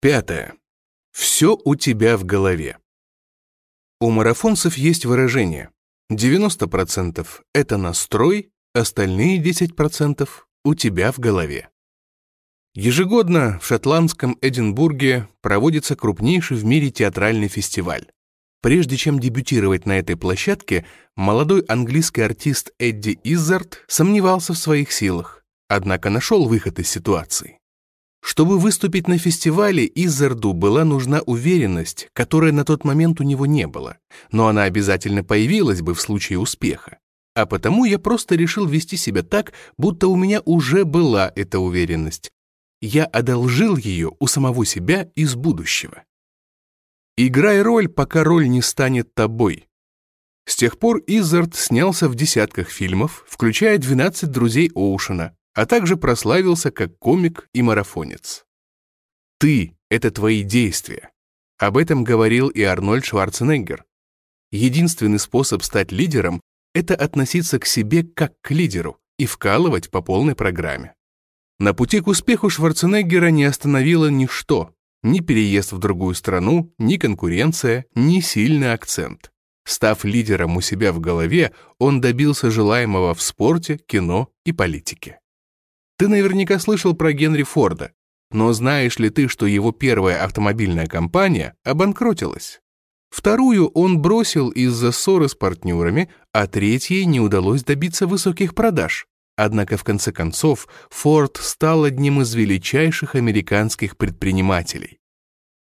Пятое. Все у тебя в голове. У марафонцев есть выражение. 90% — это настрой, остальные 10% — у тебя в голове. Ежегодно в шотландском Эдинбурге проводится крупнейший в мире театральный фестиваль. Прежде чем дебютировать на этой площадке, молодой английский артист Эдди Иззард сомневался в своих силах, однако нашел выход из ситуации. Чтобы выступить на фестивале, Иззарду была нужна уверенность, которой на тот момент у него не было, но она обязательно появилась бы в случае успеха. А потому я просто решил вести себя так, будто у меня уже была эта уверенность. Я одолжил ее у самого себя из будущего. Играй роль, пока роль не станет тобой. С тех пор Иззард снялся в десятках фильмов, включая «12 друзей Оушена», а также прославился как комик и марафонец. Ты — это твои действия. Об этом говорил и Арнольд Шварценеггер. Единственный способ стать лидером — это относиться к себе как к лидеру и вкалывать по полной программе. На пути к успеху Шварценеггера не остановило ничто, ни переезд в другую страну, ни конкуренция, ни сильный акцент. Став лидером у себя в голове, он добился желаемого в спорте, кино и политике. Ты наверняка слышал про Генри Форда, но знаешь ли ты, что его первая автомобильная компания обанкротилась? Вторую он бросил из-за ссоры с партнерами, а третьей не удалось добиться высоких продаж. Однако в конце концов Форд стал одним из величайших американских предпринимателей.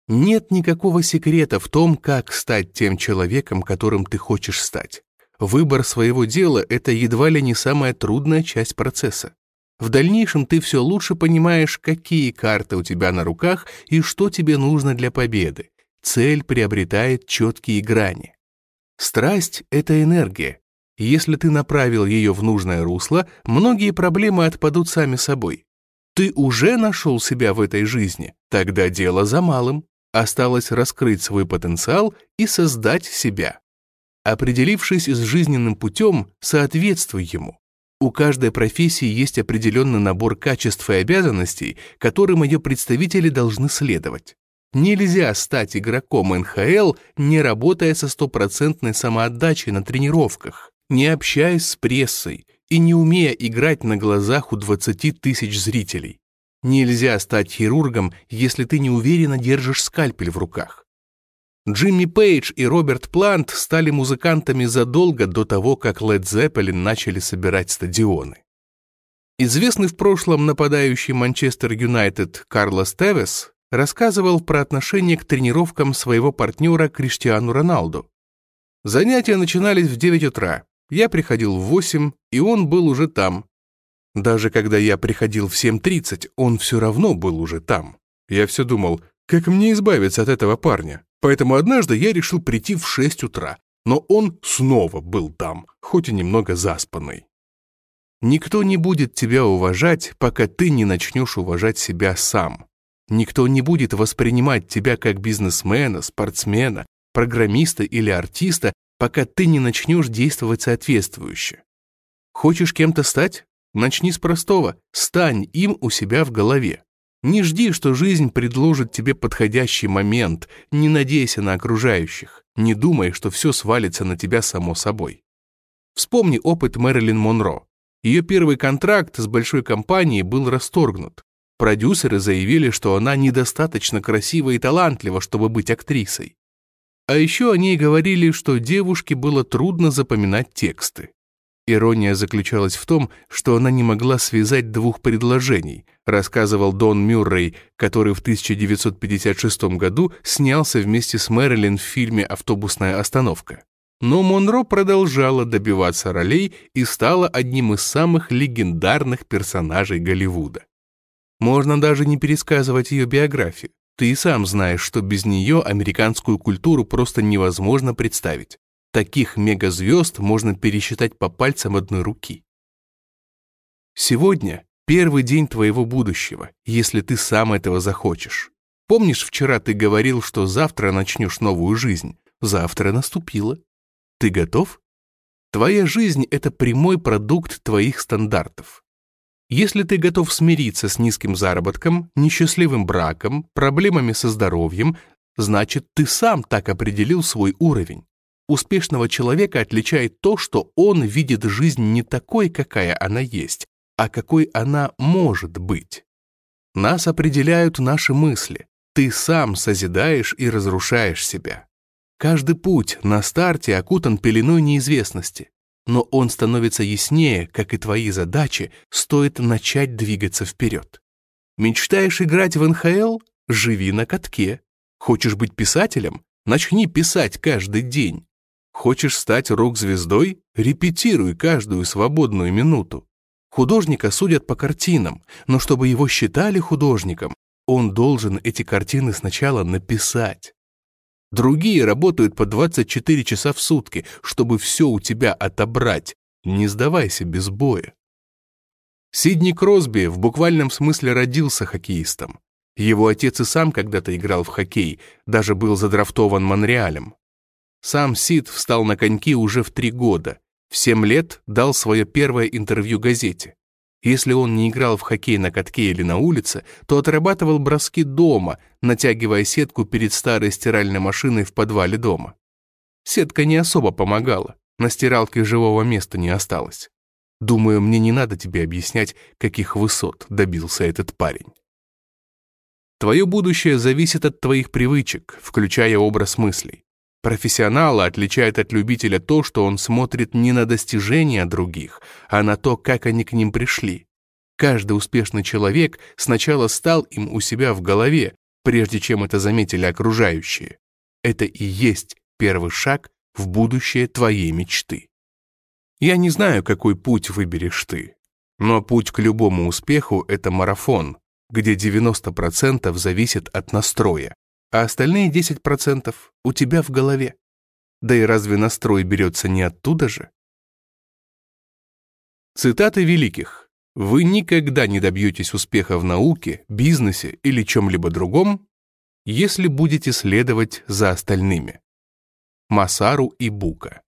Нет никакого секрета в том, как стать тем человеком, которым ты хочешь стать. Выбор своего дела – это едва ли не самая трудная часть процесса. В дальнейшем ты все лучше понимаешь, какие карты у тебя на руках и что тебе нужно для победы. Цель приобретает четкие грани. Страсть — это энергия. Если ты направил ее в нужное русло, многие проблемы отпадут сами собой. Ты уже нашел себя в этой жизни, тогда дело за малым. Осталось раскрыть свой потенциал и создать себя. Определившись с жизненным путем, соответствуй ему. У каждой профессии есть определенный набор качеств и обязанностей, которым ее представители должны следовать. Нельзя стать игроком НХЛ, не работая со стопроцентной самоотдачей на тренировках, не общаясь с прессой и не умея играть на глазах у 20 тысяч зрителей. Нельзя стать хирургом, если ты неуверенно держишь скальпель в руках. Джимми Пейдж и Роберт Плант стали музыкантами задолго до того, как Led Zeppelin начали собирать стадионы. Известный в прошлом нападающий Манчестер Юнайтед Карлос Тевес рассказывал про отношение к тренировкам своего партнера Криштиану Роналду. Занятия начинались в 9 утра. Я приходил в 8, и он был уже там. Даже когда я приходил в 7.30, он все равно был уже там. Я все думал, как мне избавиться от этого парня? Поэтому однажды я решил прийти в 6 утра, но он снова был там, хоть и немного заспанный. Никто не будет тебя уважать, пока ты не начнешь уважать себя сам. Никто не будет воспринимать тебя как бизнесмена, спортсмена, программиста или артиста, пока ты не начнешь действовать соответствующе. Хочешь кем-то стать? Начни с простого. Стань им у себя в голове. Не жди, что жизнь предложит тебе подходящий момент, не надейся на окружающих, не думай, что все свалится на тебя само собой. Вспомни опыт Мэрилин Монро. Ее первый контракт с большой компанией был расторгнут. Продюсеры заявили, что она недостаточно красива и талантлива, чтобы быть актрисой. А еще они говорили, что девушке было трудно запоминать тексты. Ирония заключалась в том, что она не могла связать двух предложений, рассказывал Дон Мюррей, который в 1956 году снялся вместе с Мэрилин в фильме «Автобусная остановка». Но Монро продолжала добиваться ролей и стала одним из самых легендарных персонажей Голливуда. Можно даже не пересказывать ее биографию. Ты и сам знаешь, что без нее американскую культуру просто невозможно представить. Таких мегазвезд можно пересчитать по пальцам одной руки. Сегодня первый день твоего будущего, если ты сам этого захочешь. Помнишь, вчера ты говорил, что завтра начнешь новую жизнь? Завтра наступило. Ты готов? Твоя жизнь — это прямой продукт твоих стандартов. Если ты готов смириться с низким заработком, несчастливым браком, проблемами со здоровьем, значит, ты сам так определил свой уровень. Успешного человека отличает то, что он видит жизнь не такой, какая она есть, а какой она может быть. Нас определяют наши мысли. Ты сам созидаешь и разрушаешь себя. Каждый путь на старте окутан пеленой неизвестности но он становится яснее, как и твои задачи, стоит начать двигаться вперед. Мечтаешь играть в НХЛ? Живи на катке. Хочешь быть писателем? Начни писать каждый день. Хочешь стать рок-звездой? Репетируй каждую свободную минуту. Художника судят по картинам, но чтобы его считали художником, он должен эти картины сначала написать. Другие работают по 24 часа в сутки, чтобы все у тебя отобрать. Не сдавайся без боя. Сидни Кросби в буквальном смысле родился хоккеистом. Его отец и сам когда-то играл в хоккей, даже был задрафтован Монреалем. Сам Сид встал на коньки уже в три года. В семь лет дал свое первое интервью газете. Если он не играл в хоккей на катке или на улице, то отрабатывал броски дома, натягивая сетку перед старой стиральной машиной в подвале дома. Сетка не особо помогала, на стиралке живого места не осталось. Думаю, мне не надо тебе объяснять, каких высот добился этот парень. Твое будущее зависит от твоих привычек, включая образ мыслей. Профессионала отличает от любителя то, что он смотрит не на достижения других, а на то, как они к ним пришли. Каждый успешный человек сначала стал им у себя в голове, прежде чем это заметили окружающие. Это и есть первый шаг в будущее твоей мечты. Я не знаю, какой путь выберешь ты, но путь к любому успеху — это марафон, где 90% зависит от настроя, а остальные 10% у тебя в голове. Да и разве настрой берется не оттуда же? Цитаты великих. Вы никогда не добьетесь успеха в науке, бизнесе или чем-либо другом, если будете следовать за остальными. Масару и Бука.